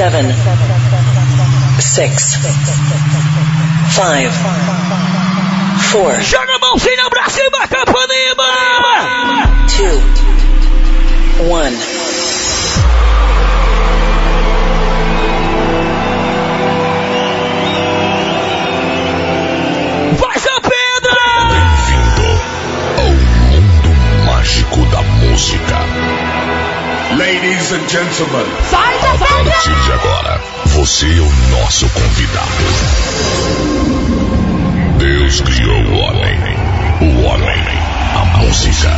seven, six, five, four. Joga a mãozinha pra cima, Capanema! Two, one. Ladies and gentlemen, A partir de agora, você é o nosso convidado. Deus criou o homem, o homem, a música.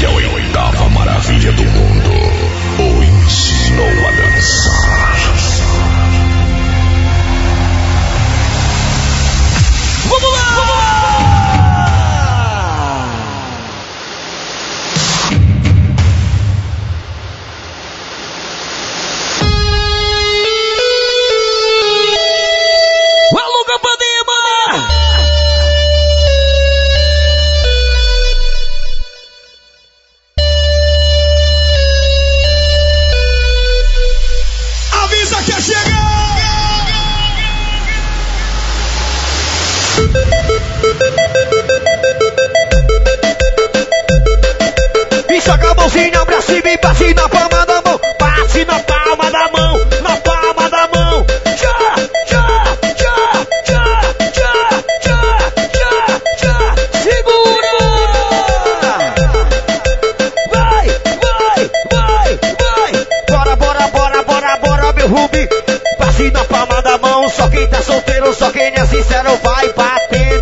E a oitava maravilha do mundo o ensinou a dançar.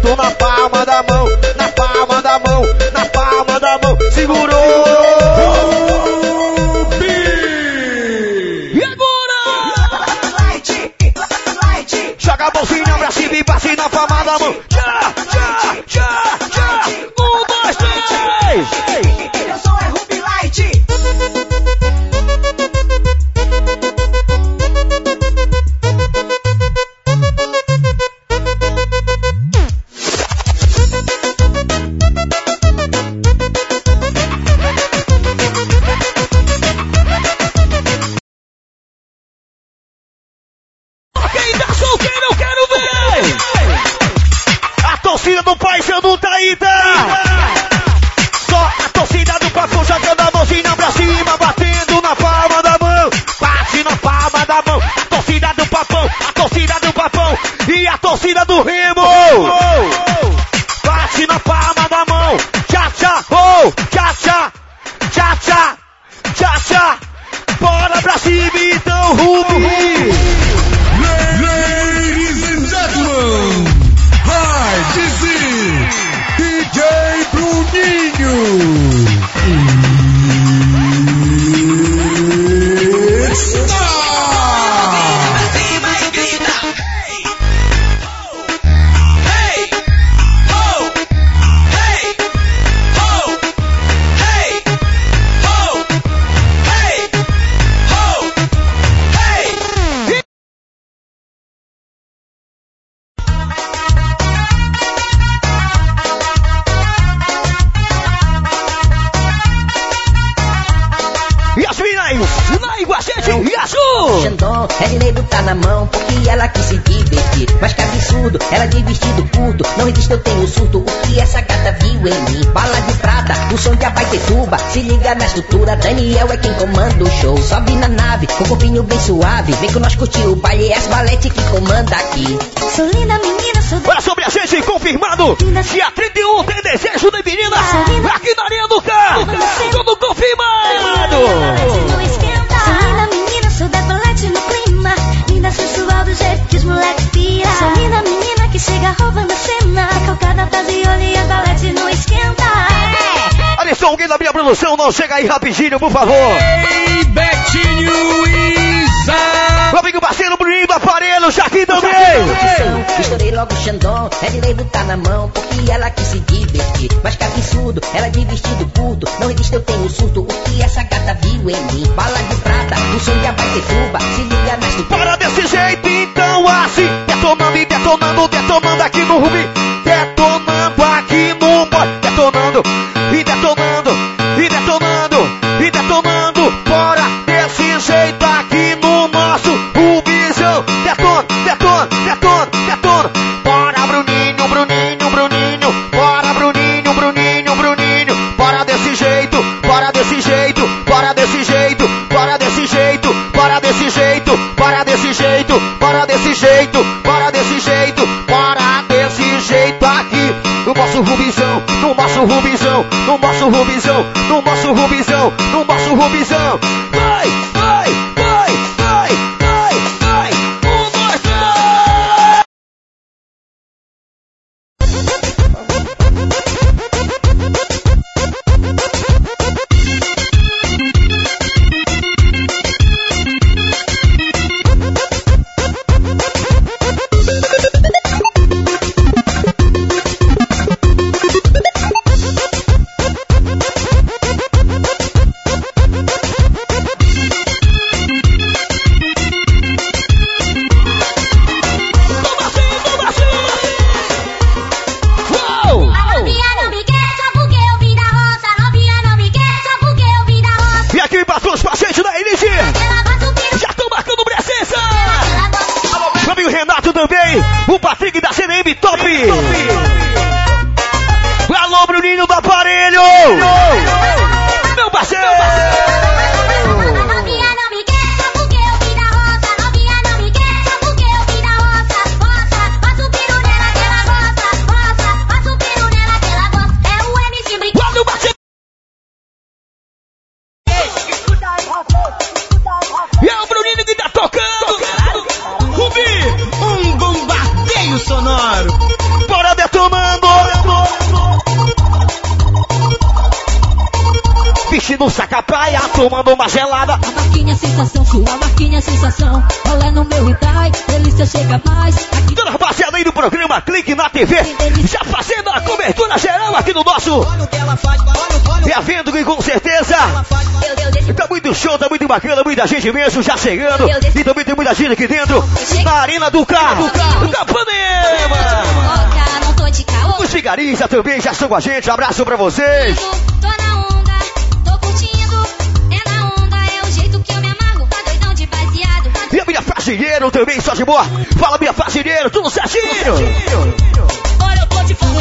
Batendo na que essa gata viu em mim? Bala de prata, o som de abaitetuba. Se liga na estrutura, Daniel é quem comanda o show. Sobe na nave, com o corpinho bem suave. Vem com nós curtir o baile, é as balete que comanda aqui. Sou linda menina, sou Olha sobre a gente, confirmado! Dia 31 tem desejo de menina aqui na Areia do Carro! Tudo confirmado! Sou linda menina, sou decolete no clima. Linda sensual do jeito que que chega roubando a cena. Cocada tá de olho e a colete não esquenta. É. Olha só, alguém da minha produção, não chega aí rapidinho, por favor! Ei, Betinho Isa! Meu amigo parceiro Bruninho do Aparelho, já aqui também! Estourei logo o Xandão, é de lei botar na mão, porque ela quis se divertir. Mas que absurdo, ela de vestido curto, não resiste, eu tenho surto. O que essa gata viu em mim? Bala de prata, o som de abaitetuba, se liga na estrutura. Para desse jeito, então assim, detonando e detonando, detonando aqui no Rubi, nosso Rubizão, Vestindo saca-praia, tomando uma gelada. A marquinha sensação, sua marquinha sensação. Olha no meu Itai, delícia chega mais. Aqui Toda rapaziada aí do programa Clique na TV. Já fazendo a cobertura geral aqui no nosso evento que com certeza tá muito show, tá muito bacana, muita gente mesmo já chegando. E também tem muita gente aqui dentro, na Arena do Carro, da Panema. boca, não tô de caô. Os vigaristas também já estão com a gente, um abraço pra vocês. Faxineiro também, só de boa. Fala minha faxineiro, tudo certinho. Bora, eu tô de fogo.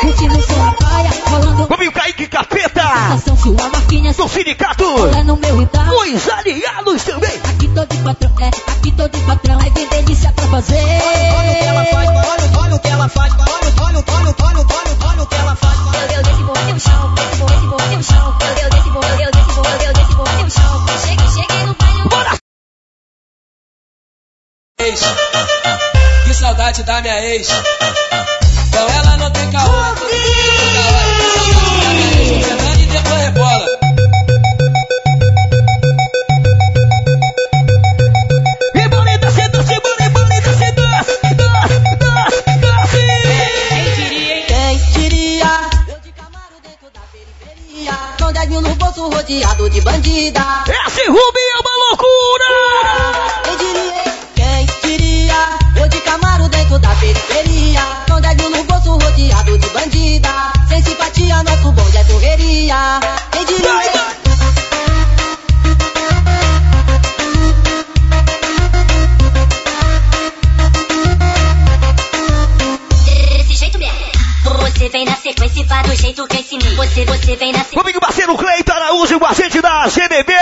curtindo sua praia, rolando Vamos Kaique Capeta, sensação, sua marquinha do sindicato. Olha no meu. Os aliados também. Aqui tô de patrão, é, aqui tô de patrão. Aí tem delícia pra fazer. Meu Que saudade da minha ex. Do jeito que ensinei. Você, você vem Meu amigo parceiro Cleiton Araújo com a gente da GBB.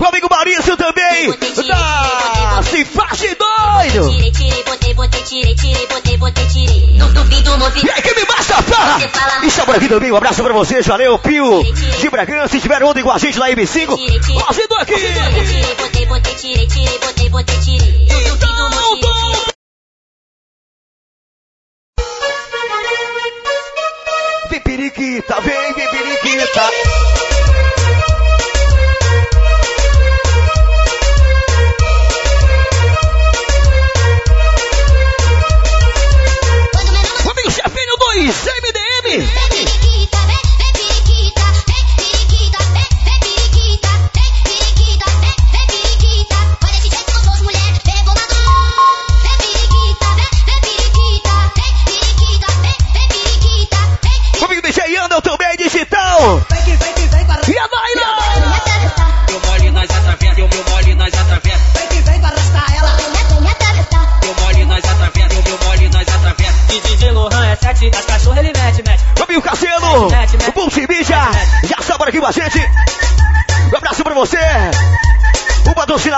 Meu amigo Maurício também da Se Faz de Doido. Tirei, tirei, botei, botei, tirei, tirei, botei, botei, tirei. Duvido, E movimento. aí, que me basta, fala! Está por aqui também, um abraço pra vocês, valeu, Pio de Bragança, se estiver ontem com a gente lá em M5, fazendo aqui! Tirei, botei, botei, tirei, tirei, botei, botei, tirei. Então, movimento. Periquita, vem, vem periquita. Amigo chefinho 2 MDM.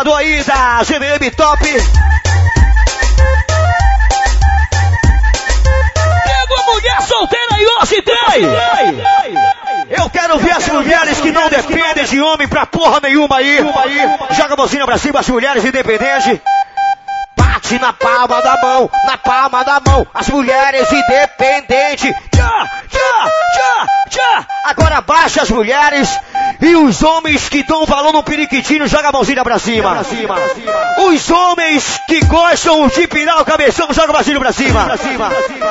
O patrocinador aí da GVM Top. Pega a mulher solteira e hoje tem! Eu quero ver as mulheres que não dependem de homem pra porra nenhuma aí. Joga a mãozinha pra cima, as mulheres independentes. Bate na palma da mão, na palma da mão, as mulheres independentes. Baixa as mulheres e os homens que dão valor no periquitinho, joga a mãozinha pra cima. Os homens que gostam de pirar o cabeção, joga a mãozinha pra cima.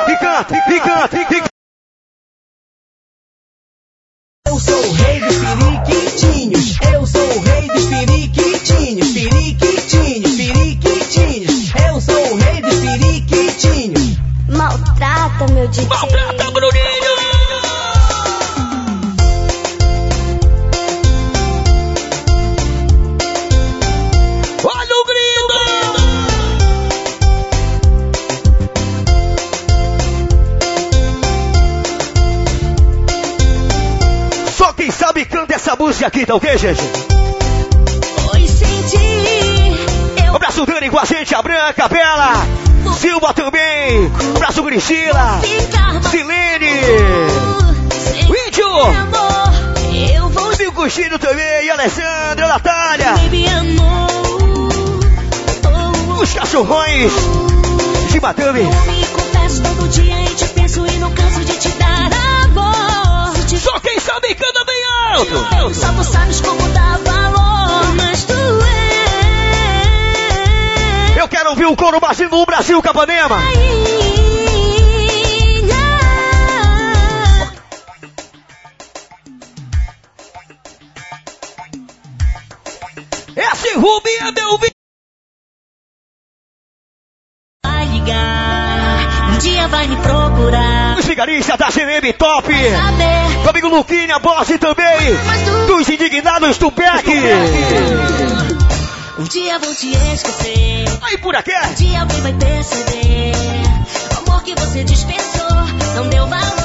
E canta, e canta, e canta. Eu sou o rei dos periquitinhos. Eu sou o rei dos periquitinhos. Periquitinhos, periquitinhos. Eu sou o rei dos periquitinhos. Maltrata meu DJ. Maltrata, Bruninho! Música aqui, tá ok, gente? Pois senti. Eu Um abraço Dani com a gente, a Branca, a Bela, Silva também, um abraço Grisila, ficar Silene, Índio. Eu vou também, a Alessandra, a Natália, baby amor. Os cachorrões de Madame. eu me confesso todo dia e te penso e não canso de te dar amor. Se te Só quem sabe canta alto. Só tu sabes como dar valor, mas tu é. Eu quero ouvir o coro baixinho no Brasil, Capanema. Esse Rubi é meu vi- Vai ligar, um dia vai me procurar. Os vigaristas da CNM Top. Meu amigo Luquinha, boss também. tu Dos indignados do Beck. um dia vou te esquecer. Aí por aqui. Um dia alguém vai perceber. O amor que você dispensou não deu valor.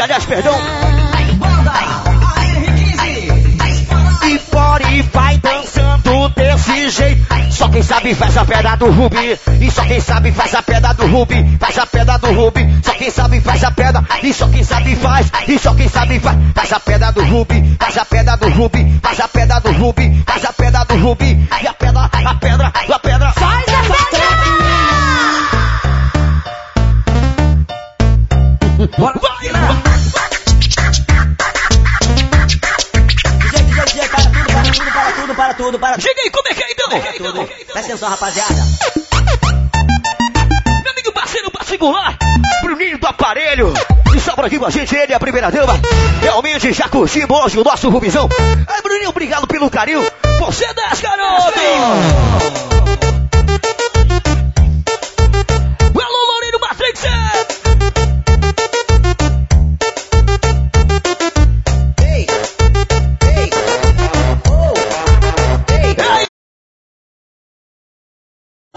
Aliás, perdão. E fora e vai dançando desse jeito. Só quem sabe faz a pedra do Rubi. E só quem sabe faz a pedra do Rubi. Faz a pedra do Rubi. Só quem sabe faz a pedra. E só quem sabe faz. E só quem sabe faz. Faz a pedra do Rubi. Faz a pedra do Rubi. Faz a pedra do Rubi. Faz a pedra do Rubi. E a pedra, a pedra, a atenção, rapaziada. Meu amigo parceiro pra singular, Bruninho do aparelho. E só por aqui com a gente, ele é a primeira dama. Realmente já curtimos hoje o nosso Rubizão. Ai, Bruninho, obrigado pelo carinho. Você é das garoto!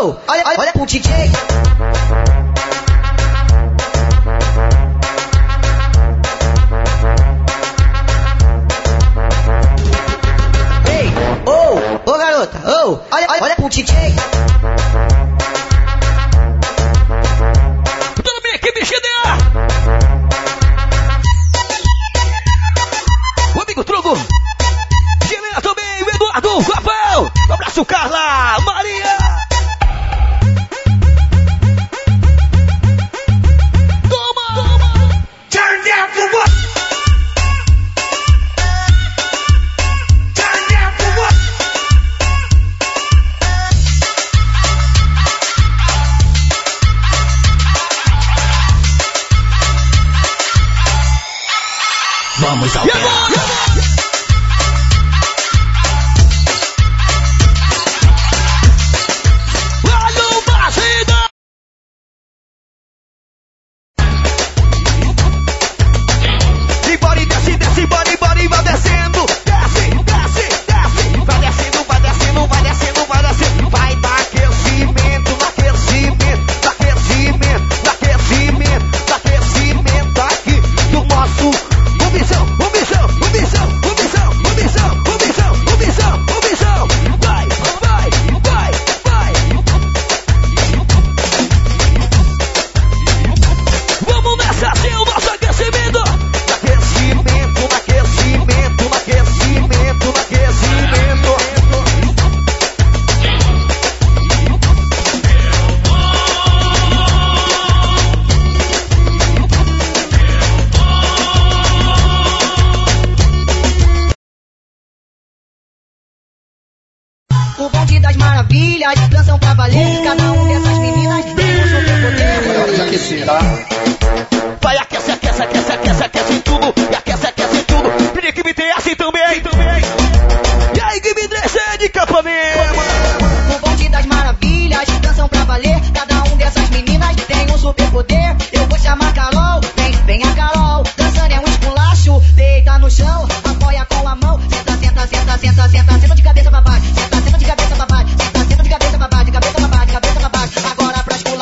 Oh, olha, olha, olha pro DJ. Ei, oh, ô garota, oh, olha, olha, pro DJ. a minha equipe GDA! O amigo Trogo! Gelena também, o Eduardo, Rafael! Um abraço, Carla! Maria!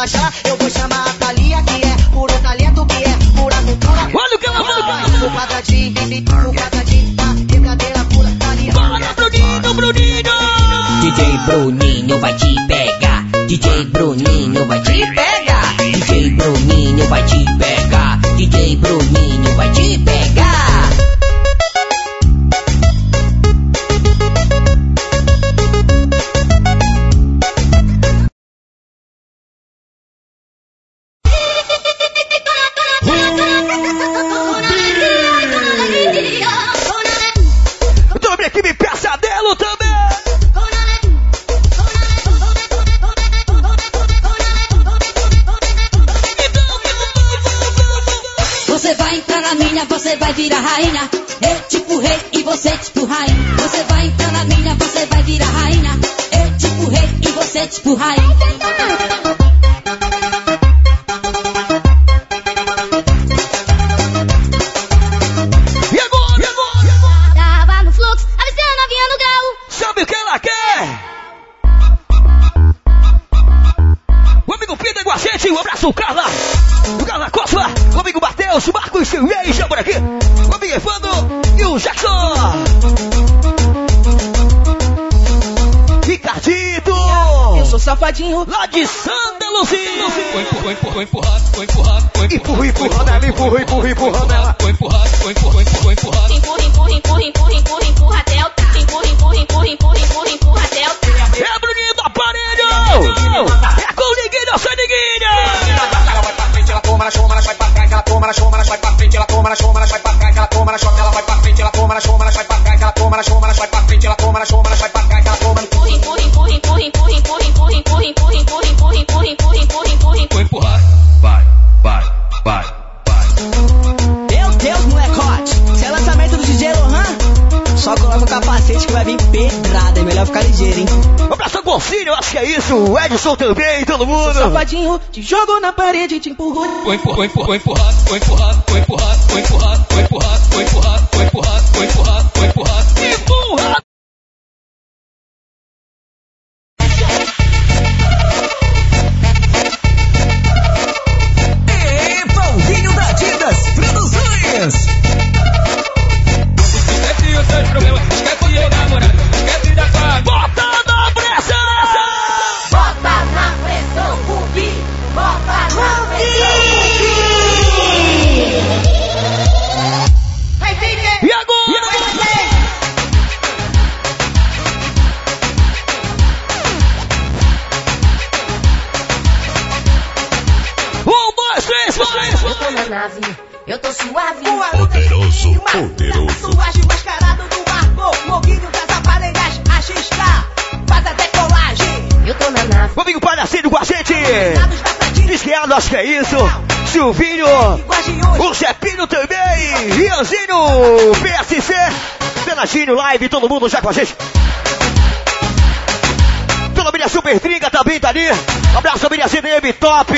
shot. Alcínio, acho que é isso. O Edson também, todo mundo. Sou safadinho, te jogou na parede, e te empurrou. Foi empurrar, foi empurrar, foi empurrar, foi empurrar, foi empurrar, foi empurrar, foi empurrar, vou empurrar. tô na nave, eu tô suave. Poderoso, poderoso. poderoso. Tatuagem mascarado do Margot, moguinho das aparelhas, a XK, faz até colagem. Eu tô na nave. Meu amigo Palhacinho com a gente. Diz que é, acho que é isso. Silvinho, o Zepinho também, Rianzinho, PSC, Benatinho, live, todo mundo já com a gente. Toda a Super Triga também tá ali. Abraço, família CDM Top.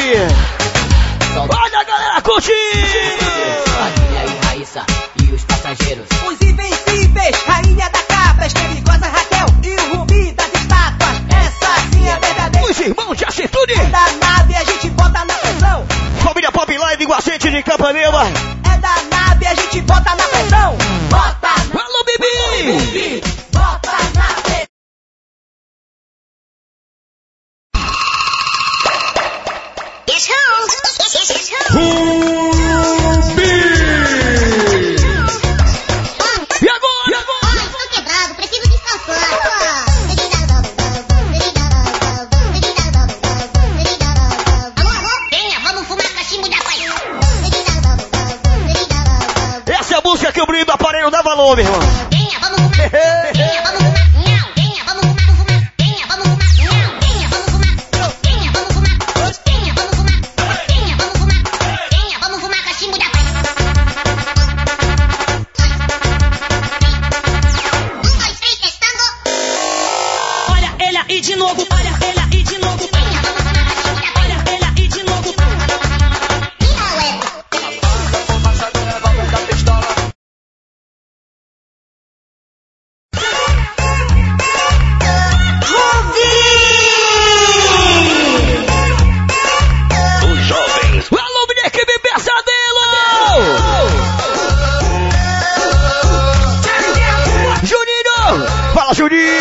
Olha a galera curtindo. Família e Raíssa e os passageiros. Os invencíveis, rainha da cabra, perigosa Raquel e o Rubi das estátuas. Essa sim é verdadeira. Os irmãos de atitude. É da nave, a gente bota na pressão. Família Pop Live gente de Campanema. É da nave, a gente bota na pressão. Bota na Alô, Bibi. Bota na pressão. E agora? E agora? Estou quebrado, preciso descansar. Alô, alô? Venha, vamos fumar cachimbo de apaixão. Essa é a música que o brilho do aparelho dá valor, meu irmão. Juninho.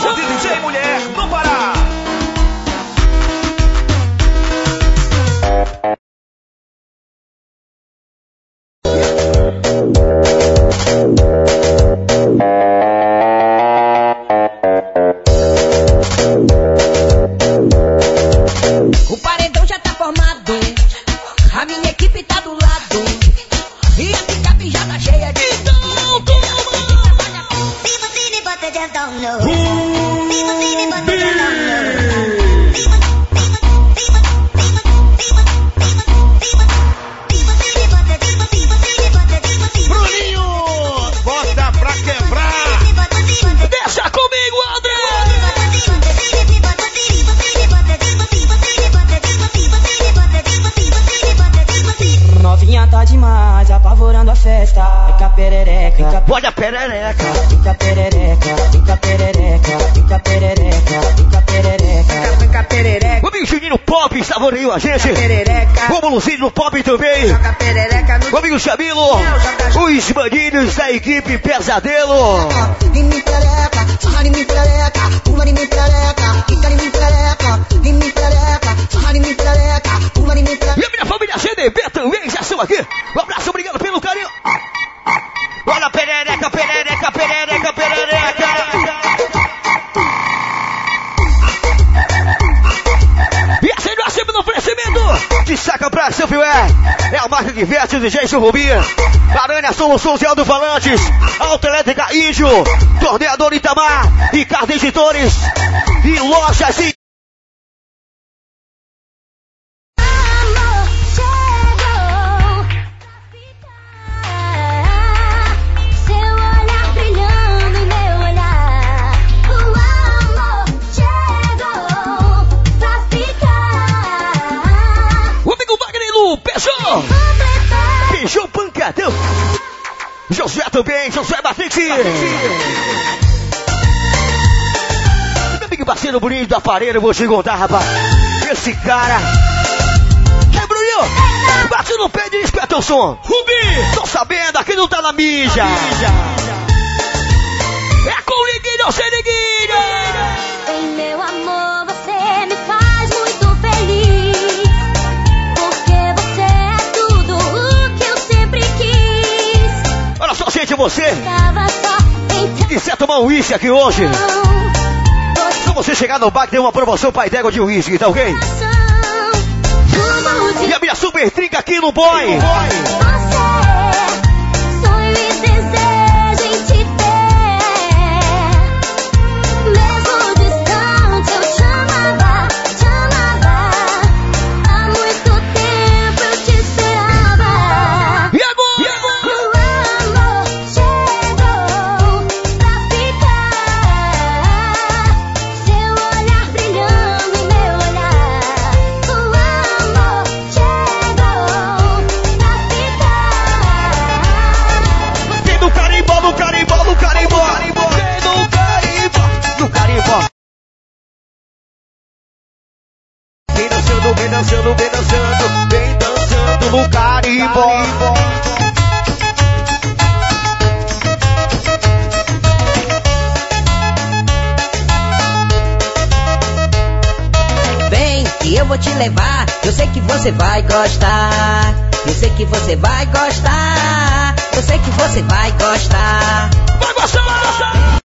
DJ Mulher no Pará. O paredão já tá formado. A minha equipe tá do lado. E a picape já tá cheia de. Então, People see me, but they just don't know. People Pode a perereca. Fica perereca, fica perereca, fica perereca, fica perereca. Fica perereca, O amigo Juninho Pop saboreou a gente. O Luzinho no Pop também. No O amigo Chamilo. Os maninhos da equipe Pesadelo. Perereca, sarra em mim perereca, mim perereca, fica em mim perereca, perereca, sarra em mim perereca, mim E a minha família CDB também já estão aqui. Um abraço, obrigado pelo carinho. Olha, perereca, perereca, perereca, perereca. E assim nós sempre no oferecimento de saca pra seu filé. É a marca que veste o DJ Rubi. Aranha Soluções e Alto-Falantes. Autoelétrica Índio. Torneador Itamar. Ricardo Editores. E lojas e... Meu amigo parceiro bonito do aparelho, vou te contar, rapaz. Esse cara. É Bruninho. Bate no pé e espeta o som. Rubi. Tô sabendo, aqui não tá na mídia. É com o Liguinho, sem Liguinho. Em meu amor, você me faz muito feliz. Porque você é tudo o que eu sempre quis. Olha só, gente, você quiser tomar um uísque aqui hoje, se você chegar no bar que tem uma promoção pra ideia de uísque, tá ok? E a minha super trinca aqui no boy. Vem dançando, vem dançando, vem dançando, no carimbó. Vem que eu vou te levar, eu sei que você vai gostar. Eu sei que você vai gostar. Eu sei que você vai gostar. Vai gostar, vai gostar.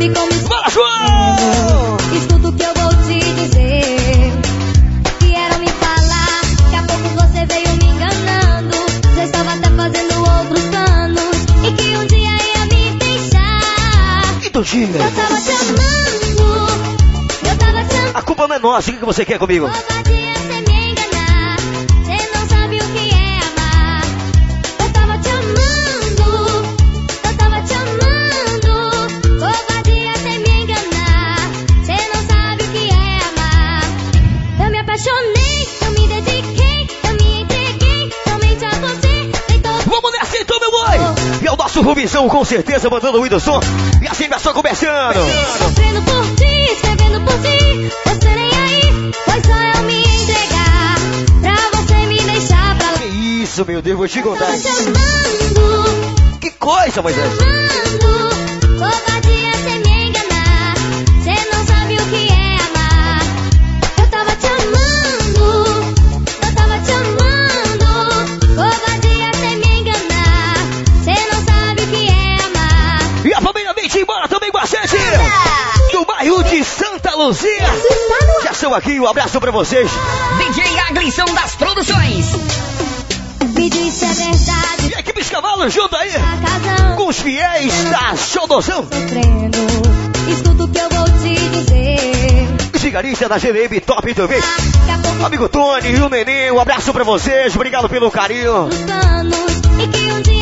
Sabe como João. O que eu vou te dizer. Vieram me falar, daqui a pouco você veio me enganando. Já estava até fazendo outros planos. E que um dia ia me deixar. E dia? Eu tava te amando. Eu tava te amando. A culpa não é nossa, o que que você quer comigo? Covardia E é o nosso Rubizão, com certeza, mandando o Whindersson. E assim vai só começando. Sofrendo por ti, escrevendo por ti. Você nem aí, foi só eu me entregar. Pra você me deixar pra lá. Que isso, meu Deus, vou te contar. Que coisa, Moisés. Amando, Estão aqui, um abraço pra vocês. DJ Aglisson das Produções. Me disse a verdade, E a equipe Cavalo junto aí. Com os fiéis da Xodozão. Sofrendo, escuta o que eu vou te dizer. Gigarista da GLM Top também. Amigo Tony e o Neném, um abraço pra vocês. Obrigado pelo carinho. os planos e que um dia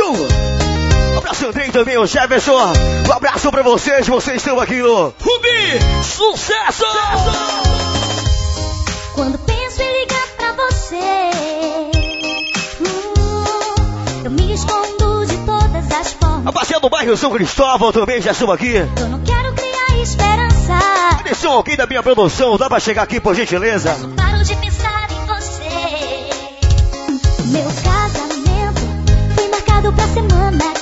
Um abraço eu também, o Jefferson. Um abraço pra vocês, vocês estão aqui no Rubi Sucesso! Quando penso em ligar pra você, hum, eu me escondo de todas as formas. A passeia do bairro São Cristóvão também já estão aqui. Eu não quero criar esperança. Atenção, alguém da minha produção, dá pra chegar aqui por gentileza? Eu paro de recado pra semana.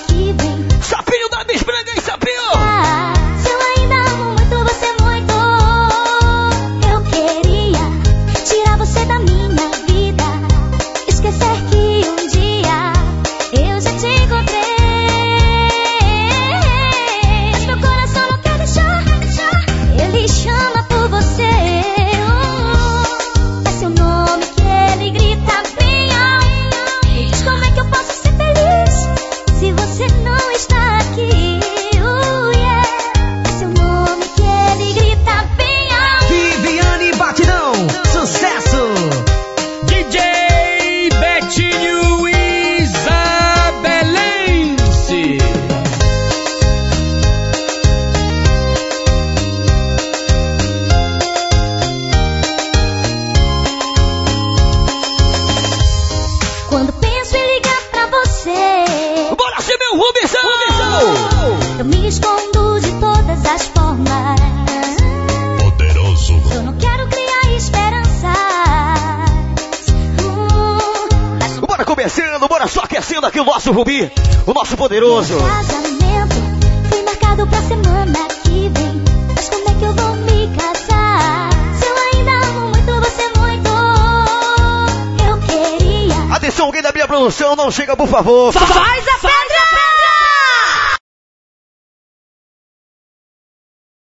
poderoso. Casamento foi marcado pra semana que vem. Mas como é que eu vou me casar? Se eu ainda amo muito você muito, eu queria. Atenção, alguém da minha produção, não chega, por favor. Faz